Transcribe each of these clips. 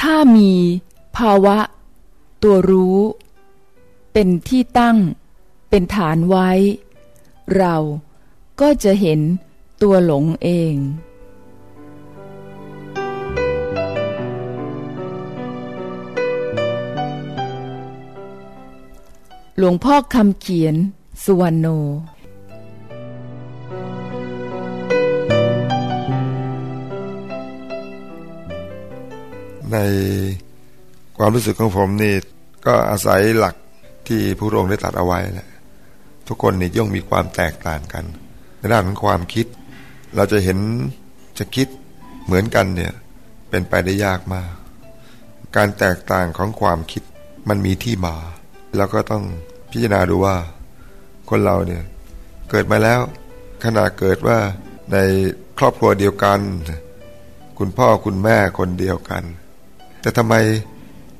ถ้ามีภาวะ ตัวรู้ เป็นที่ตั้ง เป็นฐานไว้ เราก็จะเห็นตัวหลงเองหลวงพ่อคำเขียน สุวรรณโน ในความรู้สึกของผมนี่ ก็อาศัยหลักที่พระองค์ได้ตรัสเอาไว้แหละ ทุกคนนี่ย่อมมีความแตกต่างกัน ในด้านของความคิด เราจะเห็นจะคิดเหมือนกันเนี่ยเป็นไปได้ยากมาก การแตกต่างของความคิดมันมีที่มาเราก็ต้องพิจารณาดูว่า คนเราเนี่ยเกิดมาแล้วขณะเกิดว่าในครอบครัวเดียวกัน คุณพ่อคุณแม่คนเดียวกัน แต่ทำไม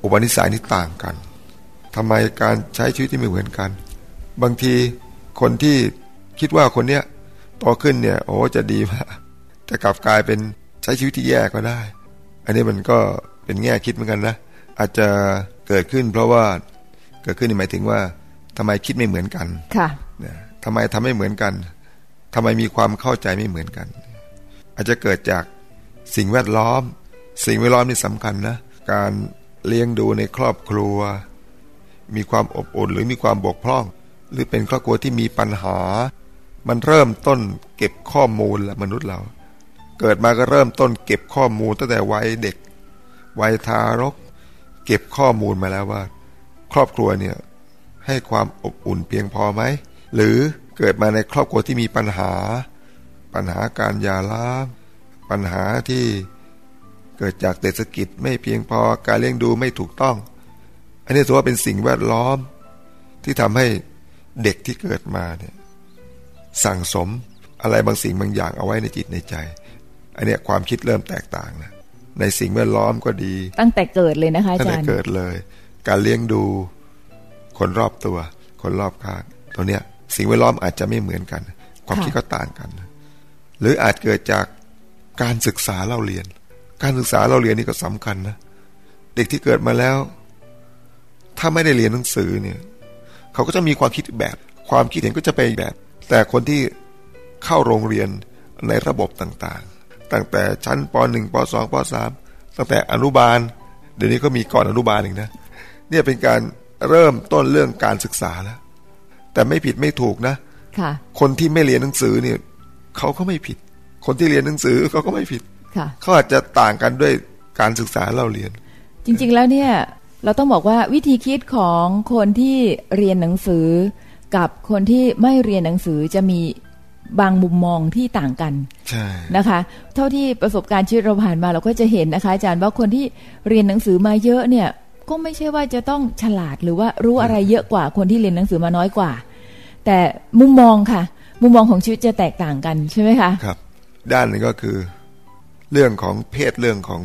อุปนิสัยนี่ต่างกันทำไมการใช้ชีวิตที่ไม่เหมือนกัน บางทีคนที่คิดว่าคนเนี้ยโตขึ้นเนี่ยโอ้จะดีมากแต่กลับกลายเป็นใช้ชีวิตที่แย่ก็ได้ อันนี้มันก็เป็นแง่คิดเหมือนกันนะ อาจจะเกิดขึ้น เพราะว่าเกิดขึ้นหมายถึงว่าทำไมคิดไม่เหมือนกัน ค่ะเนี่ยทำไมทำไม่เหมือนกันทำไมมีความเข้าใจไม่เหมือนกัน อาจจะเกิดจากสิ่งแวดล้อม สิ่งแวดล้อมนี่สำคัญนะ การเลี้ยงดูในครอบครัว มีความอบอุ่นหรือมีความบกพร่อง หรือเป็นครอบครัวที่มีปัญหา มันเริ่มต้นเก็บข้อมูลละมนุษย์เรา เกิดมาก็เริ่มต้นเก็บข้อมูลตั้งแต่วัยเด็กวัยทารก เก็บข้อมูลมาแล้วว่า ครอบครัวเนี่ยให้ความอบอุ่นเพียงพอไหมหรือเกิดมาในครอบครัวที่มีปัญหา ปัญหาการยาร้างปัญหาที่เกิดจากเศรษฐกิจไม่เพียงพอการเลี้ยงดูไม่ถูกต้อง อันนี้ถือว่าเป็นสิ่งแวดล้อมที่ทำให้ เด็กที่เกิดมาเนี่ยสั่งสมอะไรบางสิ่งบางอย่างเอาไว้ในจิตในใจอันเนี้ยความคิดเริ่มแตกต่างนะในสิ่งแวดล้อมก็ดี ตั้งแต่เกิดเลยนะคะอาตั้งจาแต่รย์เกิดเลย การเลี้ยงดูคนรอบตัว คนรอบข้างตัวเนี้ยสิ่งแวดล้อมอาจจะไม่เหมือนกัน ความคิดก็ต่างกัน หรืออาจเกิดจากการศึกษาเราเรียน การศึกษาเราเรียนนี่ก็สำคัญนะเด็กที่เกิดมาแล้ว ถ้าไม่ได้เรียนหนังสือเนี่ย เขาก็จะมีความคิดอีกแบบ ความคิดเห็นก็จะไปอีกแบบ แต่คนที่เข้าโรงเรียนในระบบต่างๆ ตั้งแต่ชั้นป .1 ป .2 ป .3 ตั้งแต่อนุบาล เดี๋ยวนี้ก็มีก่อนอนุบาลอีกนะ เนี่ยเป็นการเริ่มต้นเรื่องการศึกษาแล้ว แต่ไม่ผิดไม่ถูกนะค่ะ คนที่ไม่เรียนหนังสือเนี่ยเขาก็ไม่ผิด คนที่เรียนหนังสือเขาก็ไม่ผิด ค่ะ เขาอาจจะต่างกันด้วยการศึกษาเราเรียน จริงๆแล้วเนี่ย เราต้องบอกว่าวิธีคิดของคนที่เรียนหนังสือ กับคนที่ไม่เรียนหนังสือจะมีบางมุมมองที่ต่างกันใช่นะคะ เท่าที่ประสบการณ์ชีวิตเราผ่านมาเราก็จะเห็นนะคะ อาจารย์ว่าคนที่เรียนหนังสือมาเยอะเนี่ย ก็ไม่ใช่ว่าจะต้องฉลาดหรือว่ารู้อะไรเยอะกว่าคนที่เรียนหนังสือมาน้อยกว่า แต่มุมมองค่ะ มุมมองของชีวิตจะแตกต่างกันใช่ไหมคะครับ ด้านหนึงก็คือ เรื่องของเพศเรื่องของ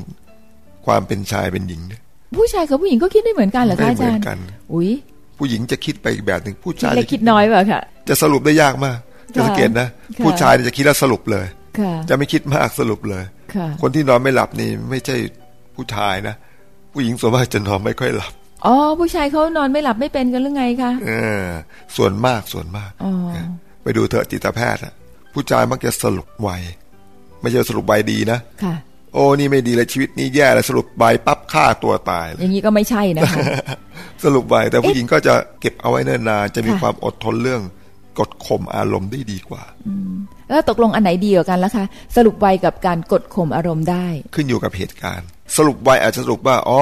ความเป็นชายเป็นหญิงเนี่ย ผู้ชายกับผู้หญิงก็คิดได้เหมือนกันเหรอไม่คะเหอามืจาอรนย์กันอุ้ยผู้หญิงจะคิดไปอีกแบบหนึ่งผู้คิดชายเล็กจะคิดน้อยเปล่าค่ะ จะสรุปได้ยากมากจะสังเกตนะค่ะผู้ชายเนี่ยจะคิดแล้วสรุปเลยค่ะจะไม่คิดมากสรุปเลยค่ะคนที่นอนไม่หลับนี่ไม่ใช่ผู้ชายนะผู้หญิงส่วนมากจะนอนไม่ค่อยหลับอ๋อผู้ชายเขานอนไม่หลับไม่เป็นกันหรือไงคะเออ ส่วนมากส่วนมากอ๋อไปดูเถอะจิตแพทย์อะผู้ชายมักจะสรุปไวไม่ใช่สรุปไวดีนะค่ะ โอ้นี่ไม่ดีเลยชีวิตนี้แย่เลยสรุปใบปั๊บฆ่าตัวตายเลอยย่างนี้ก็ไม่ใช่นะคะ สรุปใบแต่ผู้หญิงก็จะเก็บเอาไว้เนิ่นนานจะมีค่ะความอดทนเรื่องกดข่มอารมณ์ได้ดีกว่าแล้วตกลงอันไหนดีกว่ากันล่ะคะ สรุปไวกับการกดข่มอารมณ์ได้ ขึ้นอยู่กับเหตุการณ์ สรุปไวอาจจะสรุปว่าอ๋อ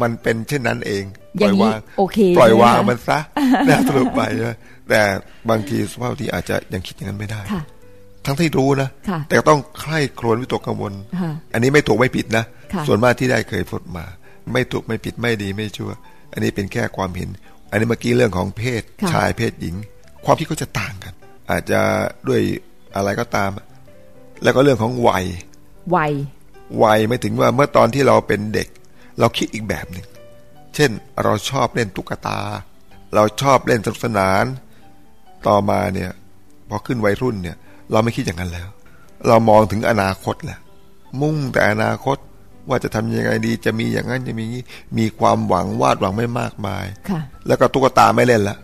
มันเป็นเช่นนั้นเองปอย่าล่งอยนี้วางโอเคปล่อยวางใช่ไหมคะมันซะนะสรุปไปนะแต่บางทีสภาพที่อาจจะยังคิดอย่างนั้นไม่ได้ค่ะ ทั้งที่รู้นะค่ะแต่ก็ต้องใคร่ครวญวิตกกังวลค่ะอันนี้ไม่ถูกไม่ผิดนะค่ะส่วนมากที่ได้เคยพูดมา ไม่ถูกไม่ผิดไม่ดีไม่ชั่ว อันนี้เป็นแค่ความเห็น อันนี้เมื่อกี้เรื่องของเพศค่ะชายเพศหญิง ความคิดก็จะต่างกัน อาจจะด้วยอะไรก็ตาม แล้วก็เรื่องของวัย วัย วัยไม่ถึงว่าเมื่อตอนที่เราเป็นเด็ก เราคิดอีกแบบหนึ่ง เช่นเราชอบเล่นตุ๊กตา เราชอบเล่นสนุกสนาน ต่อมาเนี่ยพอขึ้นวัยรุ่นเนี่ย เราไม่คิดอย่างนั้นแล้ว เรามองถึงอนาคตแหละมุ่งแต่อนาคตว่าจะทำยังไงดี จะมีอย่างนั้นจะมีอย่างนี้มีความหวังวาดหวังไม่มากมายค่ะแล้วก็ตุ๊กตาไม่เล่นละ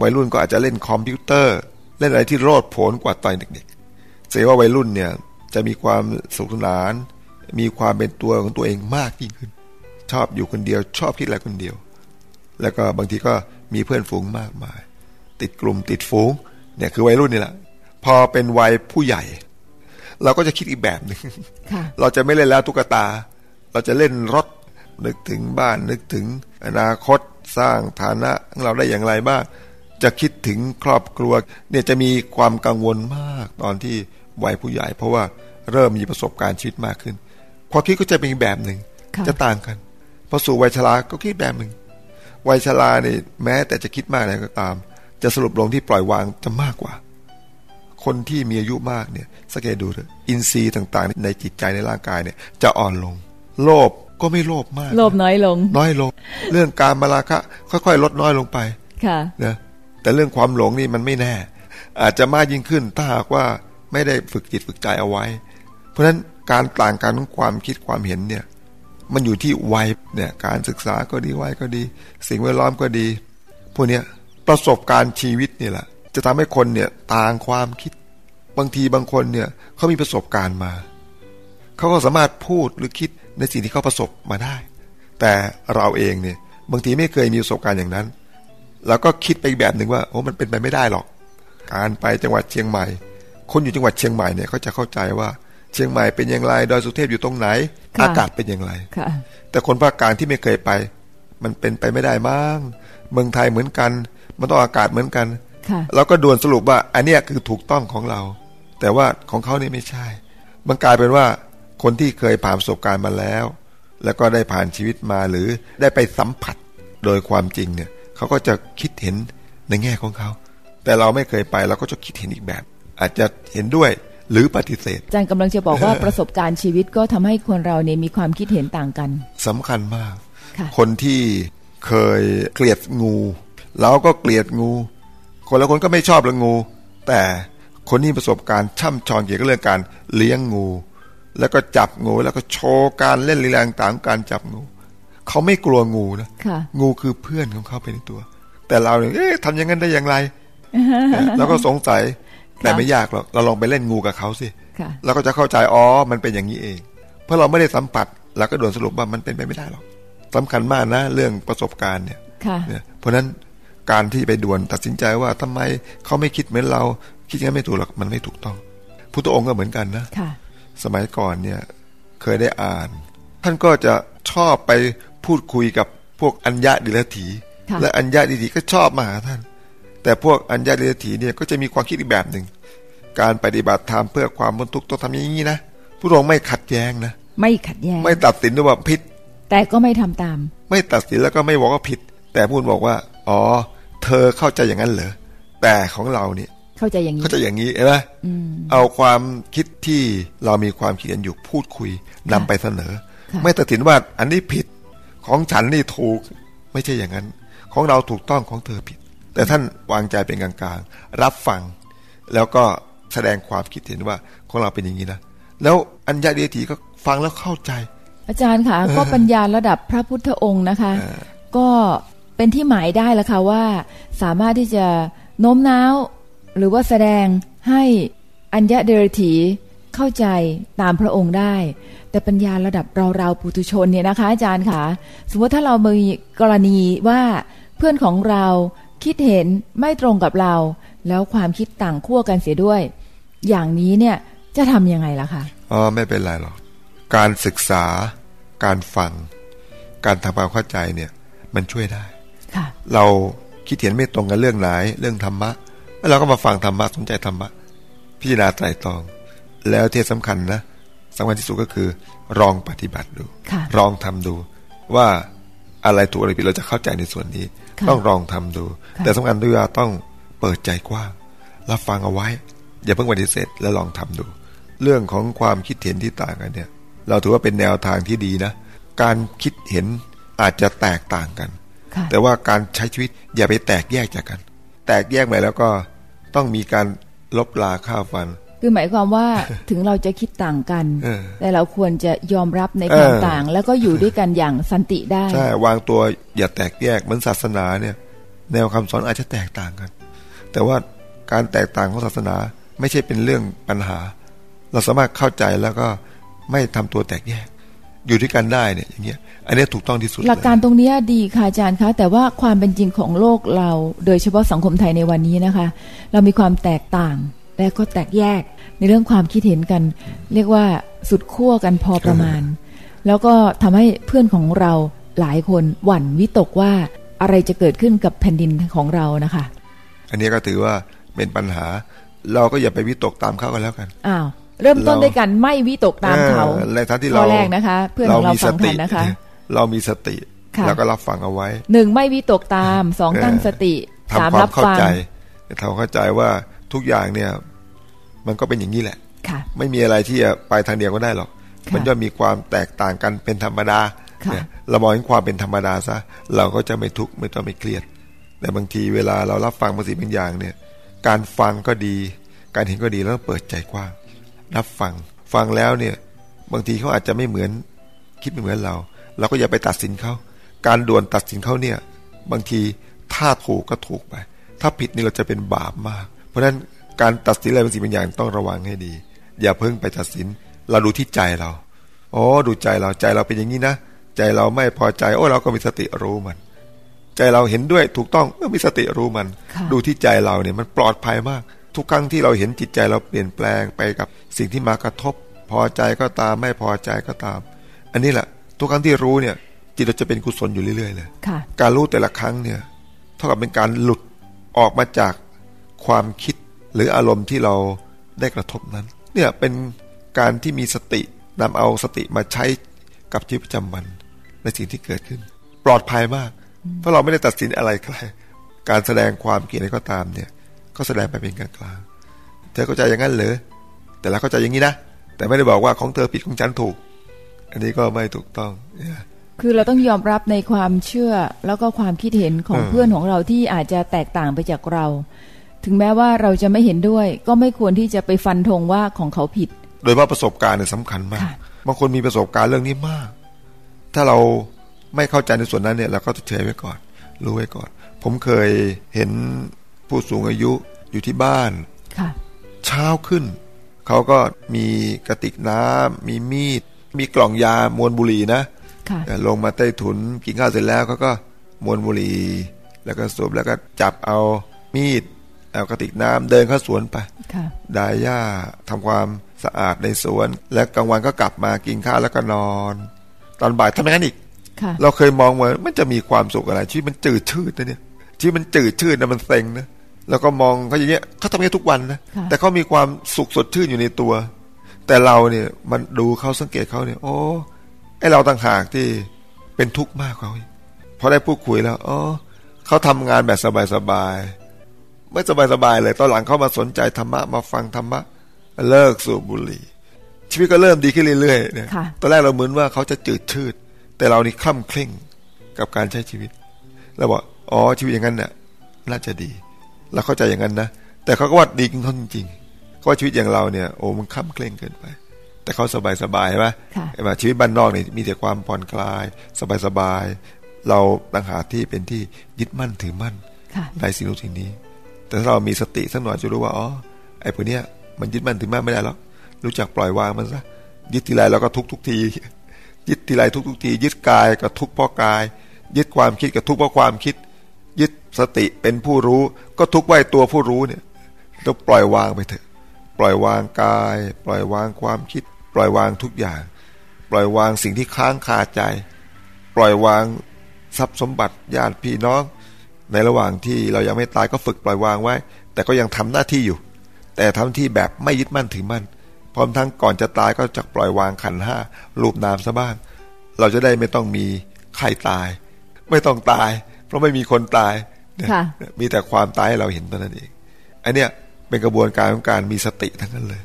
วัยรุ่นก็อาจจะเล่นคอมพิวเตอร์ เล่นอะไรที่โลดโผนกว่าตอนเด็กๆแสดงว่าวัยรุ่นเนี่ยจะมีความสนุกสนาน มีความเป็นตัวของตัวเองมากยิ่งขึ้น ชอบอยู่คนเดียว ชอบคิดอะไรคนเดียว แล้วก็บางทีก็มีเพื่อนฝูงมากมาย ติดกลุ่มติดฝูงเนี่ยคือวัยรุ่นนี่แหละ พอเป็นวัยผู้ใหญ่ เราก็จะคิดอีกแบบหนึ่งค่ะเราจะไม่เล่นแล้วตุ๊กตา เราจะเล่นรถนึกถึงบ้านนึกถึงอนาคตสร้างฐานะของเราได้อย่างไรบ้าง จะคิดถึงครอบครัว เนี่ยจะมีความกังวลมากตอนที่วัยผู้ใหญ่ เพราะว่าเริ่มมีประสบการณ์ชีวิตมากขึ้น ความคิดก็จะเป็นอีกแบบหนึ่งค่ะจะต่างกันพอสู่วัยชราก็คิดแบบหนึ่งวัยชราเนี่ยแม้แต่จะคิดมากอะไรก็ตาม จะสรุปลงที่ปล่อยวางจะมากกว่า คนที่มีอายุมากเนี่ยสังเกตดูเถอะอินทรีย์ต่างๆ ในจิตใจในร่างกายเนี่ย จะอ่อนลง โลภก็ไม่โลภมาก โลภน้อยลง น้อยลง เรื่องการมาราคะ ค่อยๆ ลดน้อยลงไป ค่ะนะแต่เรื่องความหลงนี่มันไม่แน่ อาจจะมากยิ่งขึ้นถ้าหากว่าไม่ได้ฝึกจิตฝึกใจเอาไว้ เพราะฉะนั้นการต่างกันของความคิดความเห็นเนี่ย มันอยู่ที่วัยเนี่ย การศึกษาก็ดีวัยก็ดี สิ่งแวดล้อมก็ดี พวกเนี้ยประสบการณ์ชีวิตนี่แหละ จะทำให้คนเนี่ยต่างความคิดบางทีบางคนเนี่ยเขามีประสบการณ์มาเขาก็สามารถพูดหรือคิดในสิ่งที่เขาประสบมาได้ แต่เราเองเนี่ยบางทีไม่เคยมีประสบการณ์อย่างนั้นแล้วก็คิดไปอีกแบบหนึ่งว่าโอ้มันเป็นไปไม่ได้หรอก การไปจังหวัดเชียงใหม่ คนอยู่จังหวัดเชียงใหม่เนี่ยเขาจะเข้าใจว่าเชียงใหม่เป็นอย่างไรดอยสุเทพอยู่ตรงไหนค่ะอากาศเป็นอย่างไรค่ะแต่คนภาคกลางที่ไม่เคยไป มันเป็นไปไม่ได้มั้งเมืองไทยเหมือนกัน มันต้องอากาศเหมือนกันค่ะ เราก็ด่วนสรุปว่า อันเนี้ยคือถูกต้องของเรา แต่ว่าของเขานี่ไม่ใช่ มันกลายเป็นว่าคนที่เคยผ่านประสบการณ์มาแล้ว แล้วก็ได้ผ่านชีวิตมาหรือได้ไปสัมผัสโดยความจริงเนี่ยเขาก็จะคิดเห็นในแง่ของเขา แต่เราไม่เคยไปเราก็จะคิดเห็นอีกแบบ อาจจะเห็นด้วยหรือปฏิเสธอาจารย์กำลังจะบอกว่าประสบการณ์ชีวิตก็ทำให้คนเราเนี่ยมีความคิดเห็นต่างกันสำคัญมากค่ะคนที่เคยเกลียดงู เราก็เกลียดงู คนละคนก็ไม่ชอบเรื่องงู แต่คนที่ประสบการณ์ช่ำชองเกี่ยวกับเรื่องการเลี้ยงงู แล้วก็จับงูแล้วก็โชว์การเล่นลีลาต่างๆการจับงู เขาไม่กลัวงูนะค่ะงูคือเพื่อนของเขาไปในตัว แต่เราเนี่ยเอ๊ะทำอย่างนั้นได้อย่างไรเราก็สงสัยแต่ไม่ยากหรอกเราลองไปเล่นงูกับเขาสิค่ะเราก็จะเข้าใจอ๋อมันเป็นอย่างนี้เอง เพราะเราไม่ได้สัมผัสเราก็ด่วนสรุปว่ามันเป็นไปไม่ได้หรอกสำคัญมากนะ เรื่องประสบการณ์เนี่ยค่ะเนี่ยเพราะฉะนั้น การที่ไปด่วนตัดสินใจว่าทำไมเขาไม่คิดเหมือนเรา คิดอย่างนั้นไม่ถูกหรอกมันไม่ถูกต้องพุทธองค์ก็เหมือนกันนะค่ะสมัยก่อนเนี่ยเคยได้อ่าน ท่านก็จะชอบไปพูดคุยกับพวกอัญญาดิลถีค่ะและอัญญาดิลถีก็ชอบมาหาท่าน แต่พวกอัญญาดิลถีเนี่ยก็จะมีความคิดอีกแบบหนึ่งการปฏิบัติธรรมเพื่อความพ้นทุกข์ต้องทำอย่างนี้นะพระองค์ไม่ขัดแย้งนะไม่ขัดแย้ง ไม่ตัดสินด้วยว่าผิด แต่ก็ไม่ทำตาม ไม่ตัดสินแล้วก็ไม่บอกว่าผิด แต่พูดบอกว่า อ๋อ เธอเข้าใจอย่างนั้นเหรอแต่ของเราเนี่ยเข้าใจอย่างนี้เข้าใจอย่างนี้เห็นไหมอืมเอาความคิดที่เรามีความคิดกันอยู่พูดคุยนำไปเสนอค่ะไม่ตัดสินว่าอันนี้ผิดของฉันนี่ถูกไม่ใช่อย่างนั้น ของเราถูกต้องของเธอผิด แต่ท่านวางใจเป็นกลางๆ รับฟัง แล้วก็แสดงความคิดเห็นว่าของเราเป็นอย่างนี้นะแล้วอัญญาเดียถีก็ฟังแล้วเข้าใจ อาจารย์ค่ะก็ปัญญาระดับพระพุทธองค์นะคะ ก็ เป็นที่หมายได้แล้วค่ะว่า สามารถที่จะโน้มน้าว หรือว่าแสดงให้อัญญะเดรถีเข้าใจตามพระองค์ได้ แต่ปัญญาระดับเราเราปุถุชนเนี่ยนะคะอาจารย์ค่ะสมมติถ้าเรามีกรณีว่าเพื่อนของเราคิดเห็นไม่ตรงกับเรา แล้วความคิดต่างขั้วกันเสียด้วย อย่างนี้เนี่ยจะทำยังไงล่ะคะอ๋อไม่เป็นไรหรอกการศึกษา การฟัง การทำความเข้าใจเนี่ย มันช่วยได้ เราคิดเห็นไม่ตรงกันเรื่องไหนเรื่องธรรมะแล้วเราก็มาฟังธรรมะสนใจธรรมะพิจารณาไตรตรอง แล้วที่สำคัญนะสำคัญที่สุดก็คือลองปฏิบัติดูค่ะลองทำดู ว่าอะไรถูกอะไรผิดเราจะเข้าใจในส่วนนี้ค่ะต้องลองทำดูค่ะแต่สำคัญด้วยว่าต้องเปิดใจกว้างรับฟังเอาไว้ อย่าเพิ่งปฏิเสธแล้วลองทำดู เรื่องของความคิดเห็นที่ต่างกันเนี่ย เราถือว่าเป็นแนวทางที่ดีนะ การคิดเห็นอาจจะแตกต่างกันค่ะ แต่ว่าการใช้ชีวิตอย่าไปแตกแยกจากกัน แตกแยกไปแล้วก็ต้องมีการลบลาข้าวฟัน คือหมายความว่าถึงเราจะคิดต่างกันเออแต่เราควรจะยอมรับในความเออต่าง แล้วก็อยู่ด้วยกันอย่างสันติได้ใช่วางตัวอย่าแตกแยกเหมือนศาสนาเนี่ย แนวคำสอนอาจจะแตกต่างกัน แต่ว่าการแตกต่างของศาสนาไม่ใช่เป็นเรื่องปัญหา เราสามารถเข้าใจแล้วก็ไม่ทำตัวแตกแยก อยู่ด้วยกันได้เนี่ยอย่างเงี้ยอันเนี้ยถูกต้องที่สุดหลักการตรงเนี้ยดีค่ะอาจารย์คะ แต่ว่าความเป็นจริงของโลกเรา โดยเฉพาะสังคมไทยในวันนี้นะคะ เรามีความแตกต่างและก็แตกแยกในเรื่องความคิดเห็นกัน เรียกว่าสุดขั้วกันพอประมาณ แล้วก็ทำให้เพื่อนของเราหลายคนหวั่นวิตกว่าอะไรจะเกิดขึ้นกับแผ่นดินของเรานะคะ อันนี้ก็ถือว่าเป็นปัญหา เราก็อย่าไปวิตกตามเขากันแล้วกันอ้าว เริ่มต้นเราด้วยกันไม่วิตกตามเขาออในทั้งที่ข้เราอแรกนะคะ เพื่อนของเรามีฟัสงติทันนะคะ เรามีสติค่ะแล้วก็รับฟังเอาไว้หนึ่งไม่วิตกตามสองเออตั้งสติสามทำควารัมบเข้าฟังใจทำเข้าใจว่าทุกอย่างเนี่ย มันก็เป็นอย่างนี้แหละค่ะไม่มีอะไรที่จะไปทางเดียวก็ได้หรอกค่ะมันย่อมมีความแตกต่างกันเป็นธรรมดาค่ะเนี่ยเรามองเห็นความเป็นธรรมดาซะเราก็จะไม่ทุกข์ไม่ต้องไม่เครียด แต่บางทีเวลาเรารับฟังบางสิ่งบางอย่างเนี่ย การฟังก็ดี การเห็นก็ดีแล้วต้องเปิดใจกว้าง รับฟัง ฟังแล้วเนี่ย บางทีเขาอาจจะไม่เหมือน คิดไม่เหมือนเรา เราก็อย่าไปตัดสินเขาการด่วนตัดสินเขาเนี่ย บางทีถ้าถูกก็ถูกไป ถ้าผิดนี่เราจะเป็นบาปมาก เพราะฉะนั้นการตัดสินอะไรบางสิ่งบางอย่างต้องระวังให้ดี อย่าเพิ่งไปตัดสิน เราดูที่ใจเราอ๋อดูใจเราใจเราเป็นอย่างนี้นะใจเราไม่พอใจโอ้เราก็มีสติรู้มัน ใจเราเห็นด้วยถูกต้องก็มีสติรู้มันค่ะดูที่ใจเราเนี่ยมันปลอดภัยมาก ทุกครั้งที่เราเห็นจิตใจเราเปลี่ยนแปลงไปกับสิ่งที่มากระทบ พอใจก็ตามไม่พอใจก็ตาม อันนี้แหละทุกครั้งที่รู้เนี่ย จิตเราจะเป็นกุศลอยู่เรื่อยๆเลยการรู้แต่ละครั้งเนี่ย เท่ากับเป็นการหลุดออกมาจากความคิดหรืออารมณ์ที่เราได้กระทบนั้น เนี่ยเป็นการที่มีสตินำเอาสติมาใช้กับชีวิตประจำวันในสิ่งที่เกิดขึ้น ปลอดภัยมาก เพราะเราไม่ได้ตัดสินอะไรใครการแสดงความเกลียดอะไรก็ตามเนี่ย ก็แสดงไปเป็นกลางๆเธอเข้าใจอย่างนั้นเหรอแต่เราเข้าใจอย่างนี้นะแต่ไม่ได้บอกว่าของเธอผิดของฉันถูก อันนี้ก็ไม่ถูกต้องเนี่ยคือเราต้องยอมรับในความเชื่อแล้วก็ความคิดเห็นของเออเพื่อนของเราที่อาจจะแตกต่างไปจากเรา ถึงแม้ว่าเราจะไม่เห็นด้วย ก็ไม่ควรที่จะไปฟันธงว่าของเขาผิด โดยเฉพาะประสบการณ์เนี่ยสำคัญมากค่ะบางคนมีประสบการณ์เรื่องนี้มาก ถ้าเราไม่เข้าใจในส่วนนั้นเนี่ยเราก็จะเฉยไว้ก่อน รู้ไว้ก่อน ผมเคยเห็น ผู้สูงอายุอยู่ที่บ้านค่ะเช้าขึ้น เขาก็มีกระติกน้ำมีมีด มีกล่องยามวนบุหรี่นะค่ะเอ่อลงมาใต้ถุนกินข้าวเสร็จแล้วเขาก็มวนบุหรี่แล้วก็สูบแล้วก็จับเอามีดเอากระติกน้ำเดินเข้าสวนไปค่ะดายหญ้าทำความสะอาดในสวน และกลางวันก็กลับมากินข้าวแล้วก็นอน ตอนบ่ายทำอย่างนั้นอีกค่ะเราเคยมองว่ามันจะมีความสุขอะไรชีวิตมันจืดชืดนะเนี่ยชีวิตมันจืดชืดนะมันเซ็งนะ แล้วก็มองเขาอย่างเงี้ยเขาทำอย่างนี้ทุกวันนะค่ะแต่เขามีความสุขสดชื่นอยู่ในตัว แต่เราเนี่ยมันดูเขาสังเกตเขาเนี่ย โอ้ไอเราต่างหากที่เป็นทุกข์มากกว่าเขาอีกพอได้พูดคุยแล้วอ๋อเขาทำงานแบบสบายๆไม่สบายๆเลย ตอนหลังเขามาสนใจธรรมะมาฟังธรรมะเลิกสูบบุหรี่ชีวิตก็เริ่มดีขึ้นเรื่อยๆเนี่ยค่ะตอนแรกเราเหมือนว่าเขาจะจืดชืด แต่เรานี่คล่ำเคร่งกับการใช้ชีวิตเราบอกอ๋อชีวิตอย่างนั้นเนี่ยน่าจะดี เราเข้าใจอย่างนั้นนะแต่เขาก็ว่าดีจริงเขาจริงๆเขาว่าชีวิตอย่างเราเนี่ยโอ้มันคล่ำเคร่งเกินไป แต่เขาสบายสบายๆใช่ไหมค่ะใช่ไหมชีวิตบ้านนอกเนี่ยมีแต่ความผ่อนคลาย สบายสบายๆเราต่างหากที่เป็นที่ยึดมั่นถือมั่นค่ะในสิ่งนู้นสิ่งนี้ แต่ถ้าเรามีสติสักหน่อยจะรู้ว่าอ๋อไอ้พวกเนี้ยมันยึดมั่นถือมั่นไม่ได้หรอกรู้จักปล่อยวางมันซะยึดทีไรเราก็ทุกทุกที ยึดทีไรทุกทุกที ยึดกายก็ทุกข์เพราะกาย ยึดความคิดก็ทุกข์เพราะความคิดยึด สติเป็นผู้รู้ ก็ทุกไว้ตัวผู้รู้เนี่ยต้องปล่อยวางไปเถอะ ปล่อยวางกาย ปล่อยวางความคิด ปล่อยวางทุกอย่าง ปล่อยวางสิ่งที่ค้างคาใจ ปล่อยวางทรัพย์สมบัติญาติพี่น้อง ในระหว่างที่เรายังไม่ตายก็ฝึกปล่อยวางไว้ แต่ก็ยังทำหน้าที่อยู่ แต่ทำที่แบบไม่ยึดมั่นถือมั่นพร้อมทั้งก่อนจะตายก็จะปล่อยวางขันห้ารูปนามซะบ้าง เราจะได้ไม่ต้องมีใครตาย ไม่ต้องตาย เพราะไม่มีคนตาย มีแต่ความตายให้เราเห็นเท่านั้นเองอันเนี้ยเป็นกระบวนการของการมีสติทั้งนั้นเลย